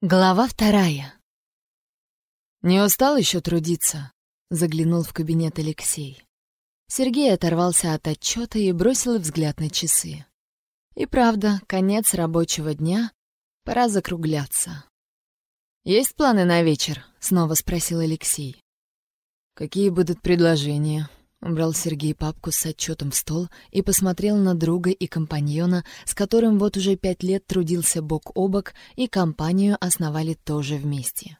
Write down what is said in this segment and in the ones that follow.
Глава вторая. «Не устал еще трудиться?» — заглянул в кабинет Алексей. Сергей оторвался от отчета и бросил взгляд на часы. И правда, конец рабочего дня, пора закругляться. «Есть планы на вечер?» — снова спросил Алексей. «Какие будут предложения?» Убрал Сергей папку с отчетом в стол и посмотрел на друга и компаньона, с которым вот уже пять лет трудился бок о бок, и компанию основали тоже вместе.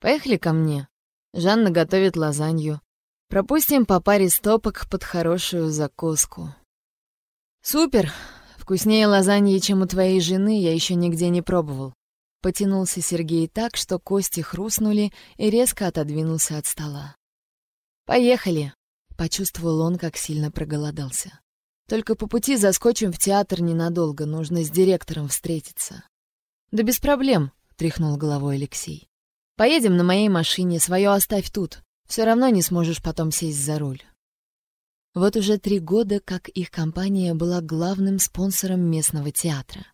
«Поехали ко мне. Жанна готовит лазанью. Пропустим по паре стопок под хорошую закуску». «Супер! Вкуснее лазаньи, чем у твоей жены, я еще нигде не пробовал». Потянулся Сергей так, что кости хрустнули и резко отодвинулся от стола. «Поехали!» Почувствовал он, как сильно проголодался. Только по пути заскочим в театр ненадолго, нужно с директором встретиться. Да без проблем, тряхнул головой Алексей. Поедем на моей машине, свое оставь тут. Все равно не сможешь потом сесть за руль. Вот уже три года, как их компания была главным спонсором местного театра.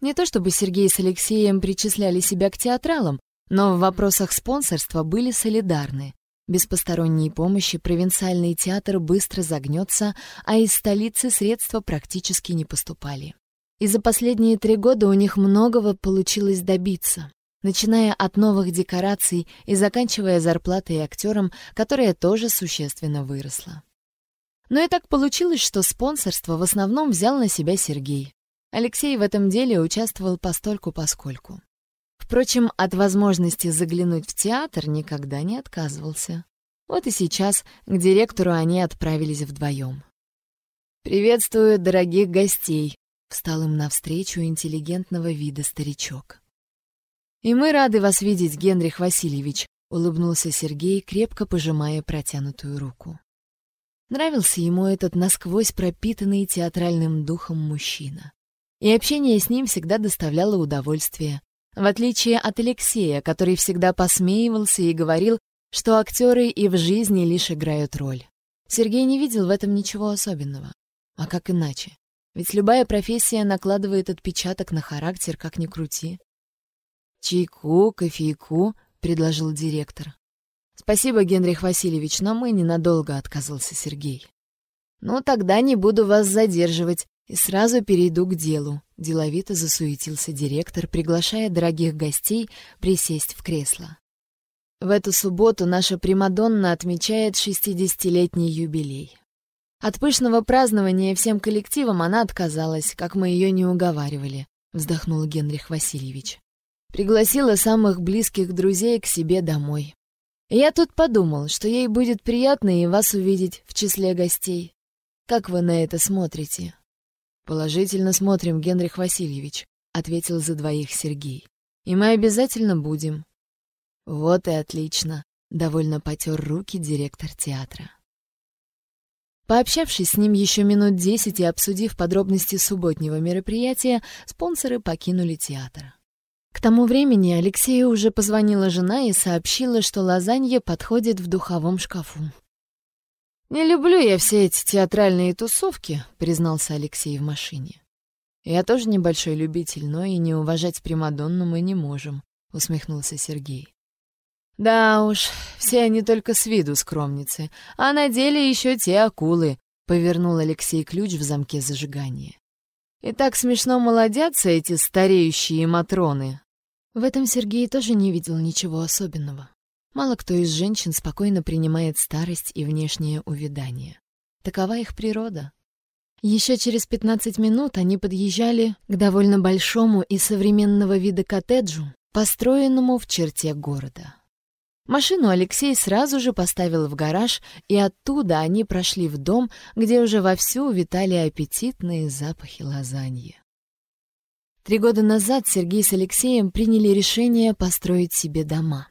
Не то чтобы Сергей с Алексеем причисляли себя к театралам, но в вопросах спонсорства были солидарны, без посторонней помощи провинциальный театр быстро загнется, а из столицы средства практически не поступали. И за последние три года у них многого получилось добиться, начиная от новых декораций и заканчивая зарплатой актерам, которая тоже существенно выросла. Но и так получилось, что спонсорство в основном взял на себя Сергей. Алексей в этом деле участвовал постольку-поскольку. Впрочем, от возможности заглянуть в театр никогда не отказывался. Вот и сейчас к директору они отправились вдвоем. «Приветствую дорогих гостей», — встал им навстречу интеллигентного вида старичок. «И мы рады вас видеть, Генрих Васильевич», — улыбнулся Сергей, крепко пожимая протянутую руку. Нравился ему этот насквозь пропитанный театральным духом мужчина. И общение с ним всегда доставляло удовольствие. В отличие от Алексея, который всегда посмеивался и говорил, что актеры и в жизни лишь играют роль. Сергей не видел в этом ничего особенного. А как иначе? Ведь любая профессия накладывает отпечаток на характер, как ни крути. «Чайку, кофейку», — предложил директор. «Спасибо, Генрих Васильевич, но мы ненадолго», — отказался Сергей. «Ну, тогда не буду вас задерживать и сразу перейду к делу», — деловито засуетился директор, приглашая дорогих гостей присесть в кресло. В эту субботу наша Примадонна отмечает шестидесятилетний юбилей. От пышного празднования всем коллективам она отказалась, как мы ее не уговаривали, вздохнул Генрих Васильевич. Пригласила самых близких друзей к себе домой. Я тут подумал, что ей будет приятно и вас увидеть в числе гостей. Как вы на это смотрите? Положительно смотрим, Генрих Васильевич, ответил за двоих Сергей. И мы обязательно будем. Вот и отлично, довольно потер руки директор театра. Пообщавшись с ним еще минут десять и обсудив подробности субботнего мероприятия, спонсоры покинули театр. К тому времени Алексею уже позвонила жена и сообщила, что лазанья подходит в духовом шкафу. «Не люблю я все эти театральные тусовки», — признался Алексей в машине. «Я тоже небольшой любитель, но и не уважать Примадонну мы не можем», — усмехнулся Сергей. «Да уж, все они только с виду скромницы, а на деле еще те акулы», — повернул Алексей ключ в замке зажигания. «И так смешно молодятся эти стареющие матроны». В этом Сергей тоже не видел ничего особенного. Мало кто из женщин спокойно принимает старость и внешнее увядание. Такова их природа. Еще через 15 минут они подъезжали к довольно большому и современного вида коттеджу, построенному в черте города. Машину Алексей сразу же поставил в гараж, и оттуда они прошли в дом, где уже вовсю витали аппетитные запахи лазаньи. Три года назад Сергей с Алексеем приняли решение построить себе дома.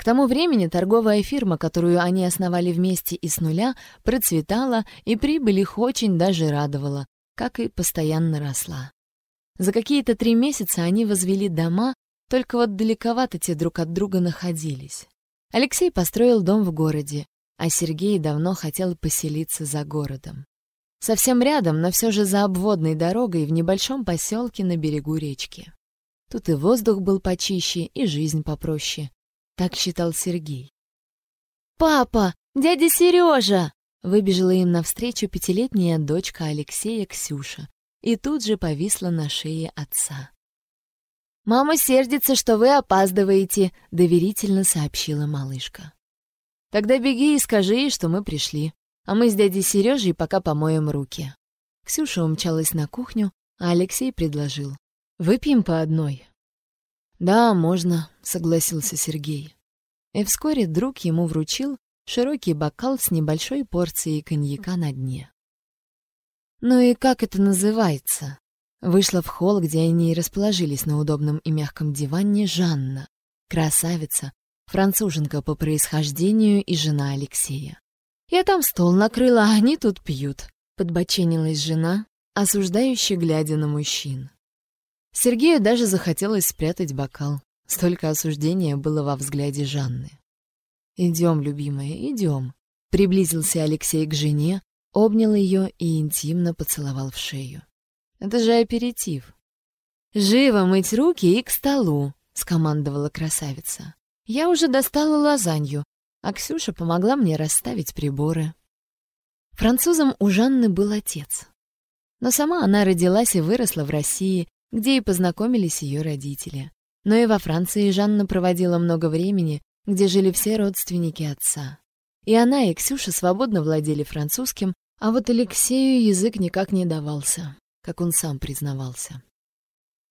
К тому времени торговая фирма, которую они основали вместе и с нуля, процветала, и прибыль их очень даже радовала, как и постоянно росла. За какие-то три месяца они возвели дома, только вот далековато те друг от друга находились. Алексей построил дом в городе, а Сергей давно хотел поселиться за городом. Совсем рядом, но все же за обводной дорогой в небольшом поселке на берегу речки. Тут и воздух был почище, и жизнь попроще. Так считал Сергей. «Папа! Дядя Сережа!» Выбежала им навстречу пятилетняя дочка Алексея Ксюша и тут же повисла на шее отца. «Мама сердится, что вы опаздываете», — доверительно сообщила малышка. «Тогда беги и скажи ей, что мы пришли, а мы с дядей Сережей пока помоем руки». Ксюша умчалась на кухню, а Алексей предложил. «Выпьем по одной». «Да, можно», — согласился Сергей. И вскоре друг ему вручил широкий бокал с небольшой порцией коньяка на дне. «Ну и как это называется?» Вышла в холл, где они расположились на удобном и мягком диване, Жанна, красавица, француженка по происхождению и жена Алексея. «Я там стол накрыла, а они тут пьют», — подбоченилась жена, осуждающе глядя на мужчин. Сергею даже захотелось спрятать бокал. Столько осуждения было во взгляде Жанны. «Идем, любимая, идем», — приблизился Алексей к жене, обнял ее и интимно поцеловал в шею. «Это же аперитив». «Живо мыть руки и к столу», — скомандовала красавица. «Я уже достала лазанью, а Ксюша помогла мне расставить приборы». Французом у Жанны был отец. Но сама она родилась и выросла в России, где и познакомились ее родители. Но и во Франции Жанна проводила много времени, где жили все родственники отца. И она, и Ксюша свободно владели французским, а вот Алексею язык никак не давался, как он сам признавался.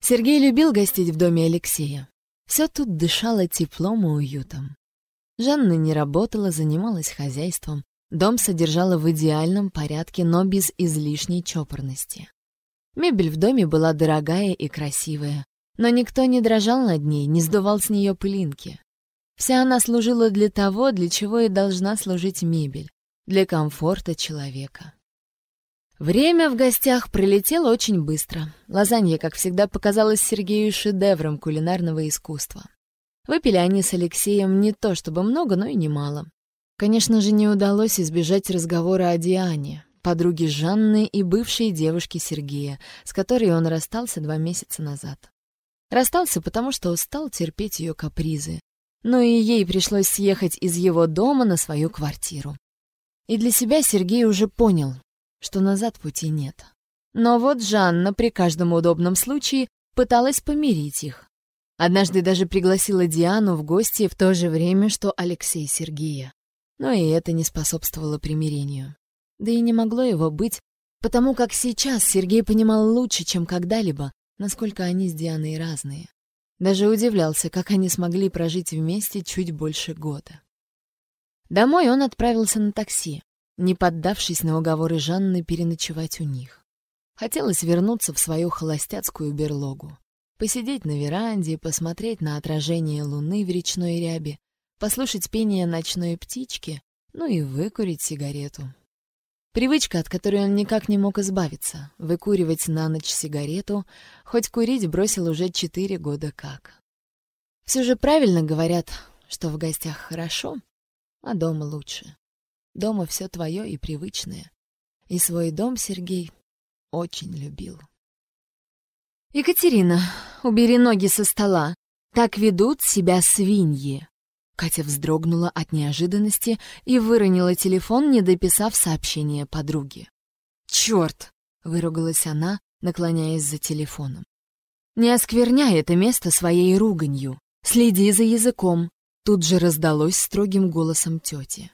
Сергей любил гостить в доме Алексея. Все тут дышало теплом и уютом. Жанна не работала, занималась хозяйством. Дом содержала в идеальном порядке, но без излишней чопорности. Мебель в доме была дорогая и красивая, но никто не дрожал над ней, не сдувал с нее пылинки. Вся она служила для того, для чего и должна служить мебель — для комфорта человека. Время в гостях пролетело очень быстро. Лазанья, как всегда, показалась Сергею шедевром кулинарного искусства. Выпили они с Алексеем не то чтобы много, но и немало. Конечно же, не удалось избежать разговора о Диане, подруге Жанны и бывшей девушке Сергея, с которой он расстался два месяца назад. Расстался, потому что устал терпеть ее капризы, но и ей пришлось съехать из его дома на свою квартиру. И для себя Сергей уже понял, что назад пути нет. Но вот Жанна при каждом удобном случае пыталась помирить их. Однажды даже пригласила Диану в гости в то же время, что Алексей Сергея. Но и это не способствовало примирению. Да и не могло его быть, потому как сейчас Сергей понимал лучше, чем когда-либо, насколько они с Дианой разные. Даже удивлялся, как они смогли прожить вместе чуть больше года. Домой он отправился на такси, не поддавшись на уговоры Жанны переночевать у них. Хотелось вернуться в свою холостяцкую берлогу, посидеть на веранде, посмотреть на отражение луны в речной рябе, послушать пение ночной птички, ну и выкурить сигарету. Привычка, от которой он никак не мог избавиться — выкуривать на ночь сигарету, хоть курить бросил уже четыре года как. Все же правильно говорят, что в гостях хорошо, а дома лучше. Дома все твое и привычное. И свой дом Сергей очень любил. «Екатерина, убери ноги со стола. Так ведут себя свиньи», Катя вздрогнула от неожиданности и выронила телефон, не дописав сообщение подруге. «Черт!» — выругалась она, наклоняясь за телефоном. «Не оскверняй это место своей руганью. Следи за языком!» Тут же раздалось строгим голосом тети.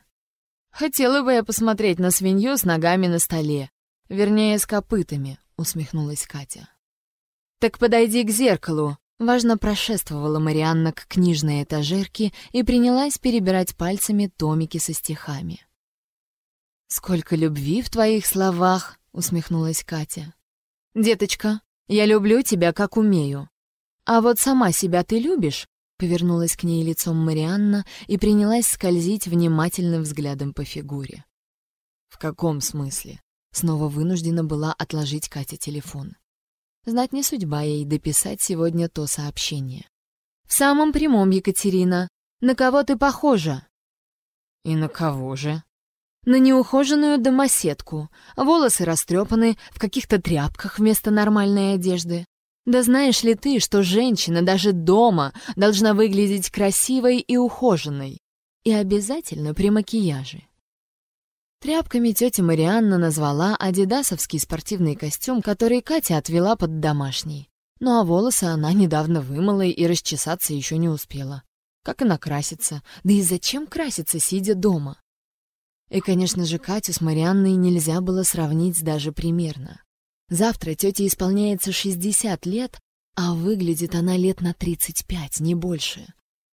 «Хотела бы я посмотреть на свинью с ногами на столе. Вернее, с копытами», — усмехнулась Катя. «Так подойди к зеркалу Важно прошествовала Марианна к книжной этажерке и принялась перебирать пальцами томики со стихами. «Сколько любви в твоих словах!» — усмехнулась Катя. «Деточка, я люблю тебя, как умею. А вот сама себя ты любишь?» — повернулась к ней лицом Марианна и принялась скользить внимательным взглядом по фигуре. «В каком смысле?» — снова вынуждена была отложить Катя телефон. Знать не судьба ей дописать сегодня то сообщение. «В самом прямом, Екатерина. На кого ты похожа?» «И на кого же?» «На неухоженную домоседку. Волосы растрепаны, в каких-то тряпках вместо нормальной одежды. Да знаешь ли ты, что женщина даже дома должна выглядеть красивой и ухоженной? И обязательно при макияже. Тряпками тетя Марианна назвала адидасовский спортивный костюм, который Катя отвела под домашний. Ну а волосы она недавно вымыла и расчесаться еще не успела. Как и накраситься. Да и зачем краситься, сидя дома? И, конечно же, Катю с Марианной нельзя было сравнить даже примерно. Завтра тете исполняется 60 лет, а выглядит она лет на 35, не больше.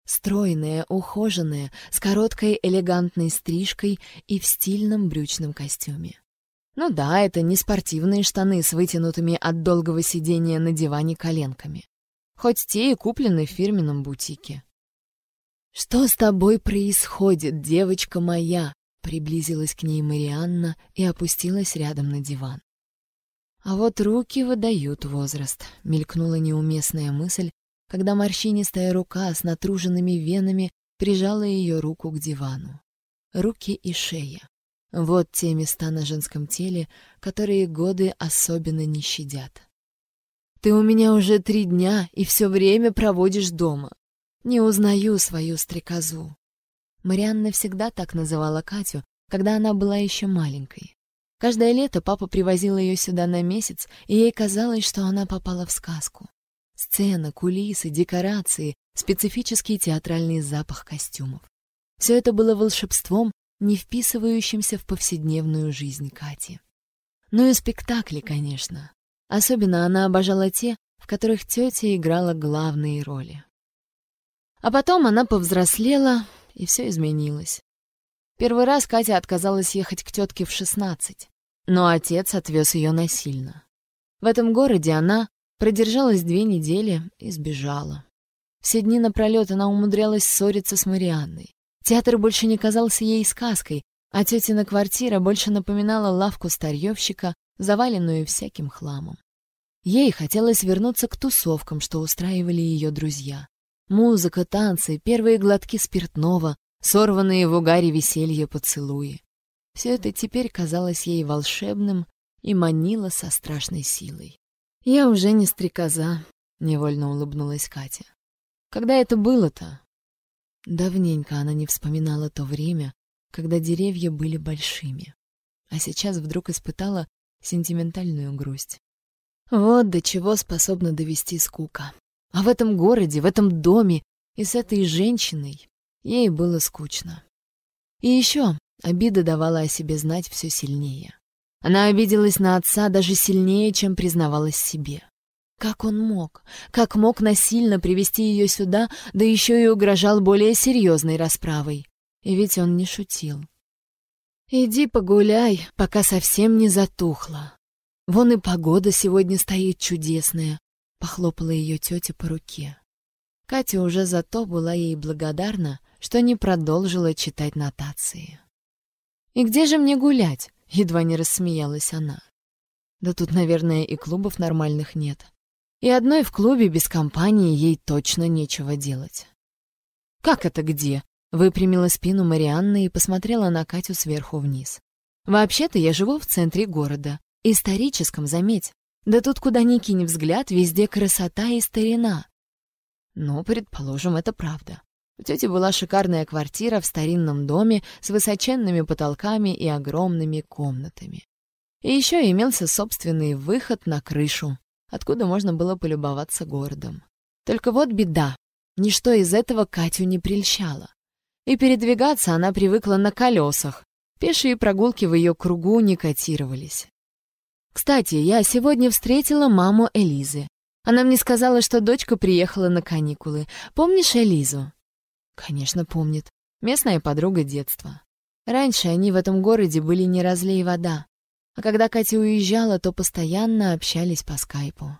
Стройная, ухоженная, с короткой элегантной стрижкой и в стильном брючном костюме. Ну да, это не спортивные штаны с вытянутыми от долгого сидения на диване коленками. Хоть те и куплены в фирменном бутике. «Что с тобой происходит, девочка моя?» Приблизилась к ней Марианна и опустилась рядом на диван. А вот руки выдают возраст, мелькнула неуместная мысль, когда морщинистая рука с натруженными венами прижала ее руку к дивану. Руки и шея. Вот те места на женском теле, которые годы особенно не щадят. «Ты у меня уже три дня и все время проводишь дома. Не узнаю свою стрекозу». Марианна всегда так называла Катю, когда она была еще маленькой. Каждое лето папа привозил ее сюда на месяц, и ей казалось, что она попала в сказку. Сцена, кулисы, декорации, специфический театральный запах костюмов. Все это было волшебством, не вписывающимся в повседневную жизнь Кати. Ну и спектакли, конечно. Особенно она обожала те, в которых тетя играла главные роли. А потом она повзрослела, и все изменилось. Первый раз Катя отказалась ехать к тетке в шестнадцать но отец отвез ее насильно. В этом городе она продержалась две недели и сбежала. Все дни напролет она умудрялась ссориться с Марианной. Театр больше не казался ей сказкой, а тетина квартира больше напоминала лавку старьевщика, заваленную всяким хламом. Ей хотелось вернуться к тусовкам, что устраивали ее друзья. Музыка, танцы, первые глотки спиртного, сорванные в угаре веселья поцелуи. Все это теперь казалось ей волшебным и манило со страшной силой. «Я уже не стрекоза», — невольно улыбнулась Катя. «Когда это было-то?» Давненько она не вспоминала то время, когда деревья были большими, а сейчас вдруг испытала сентиментальную грусть. Вот до чего способна довести скука. А в этом городе, в этом доме и с этой женщиной ей было скучно. И еще Обида давала о себе знать все сильнее. Она обиделась на отца даже сильнее, чем признавалась себе. Как он мог? Как мог насильно привести ее сюда, да еще и угрожал более серьезной расправой? И ведь он не шутил. «Иди погуляй, пока совсем не затухло. Вон и погода сегодня стоит чудесная», — похлопала ее тетя по руке. Катя уже за то была ей благодарна, что не продолжила читать нотации. «И где же мне гулять?» — едва не рассмеялась она. «Да тут, наверное, и клубов нормальных нет. И одной в клубе без компании ей точно нечего делать». «Как это где?» — выпрямила спину Марианна и посмотрела на Катю сверху вниз. «Вообще-то я живу в центре города. Историческом, заметь. Да тут куда ни кинь взгляд, везде красота и старина». «Ну, предположим, это правда. У тети была шикарная квартира в старинном доме с высоченными потолками и огромными комнатами. И еще имелся собственный выход на крышу, откуда можно было полюбоваться городом. Только вот беда. Ничто из этого Катю не прельщало. И передвигаться она привыкла на колесах. Пешие прогулки в ее кругу не котировались. Кстати, я сегодня встретила маму Элизы. Она мне сказала, что дочка приехала на каникулы. Помнишь Элизу? Конечно, помнит. Местная подруга детства. Раньше они в этом городе были не разлей вода. А когда Катя уезжала, то постоянно общались по скайпу.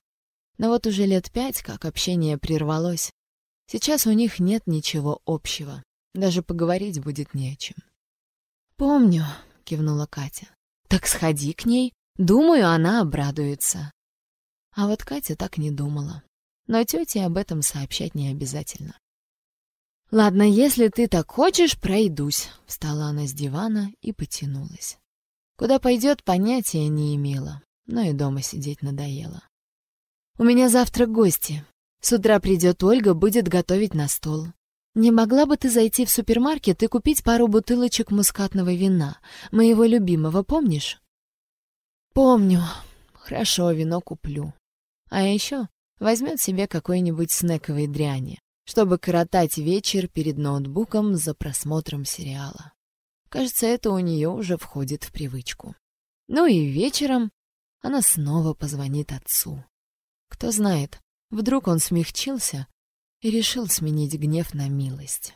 Но вот уже лет пять, как общение прервалось. Сейчас у них нет ничего общего. Даже поговорить будет не о чем. «Помню», — кивнула Катя. «Так сходи к ней. Думаю, она обрадуется». А вот Катя так не думала. Но тете об этом сообщать не обязательно. «Ладно, если ты так хочешь, пройдусь», — встала она с дивана и потянулась. Куда пойдет, понятия не имела, но и дома сидеть надоело. У меня завтра гости. С утра придет Ольга, будет готовить на стол. Не могла бы ты зайти в супермаркет и купить пару бутылочек мускатного вина, моего любимого, помнишь? Помню. Хорошо, вино куплю. А еще возьмет себе какой-нибудь снековой дряни, чтобы коротать вечер перед ноутбуком за просмотром сериала. Кажется, это у нее уже входит в привычку. Ну и вечером она снова позвонит отцу. Кто знает, вдруг он смягчился и решил сменить гнев на милость.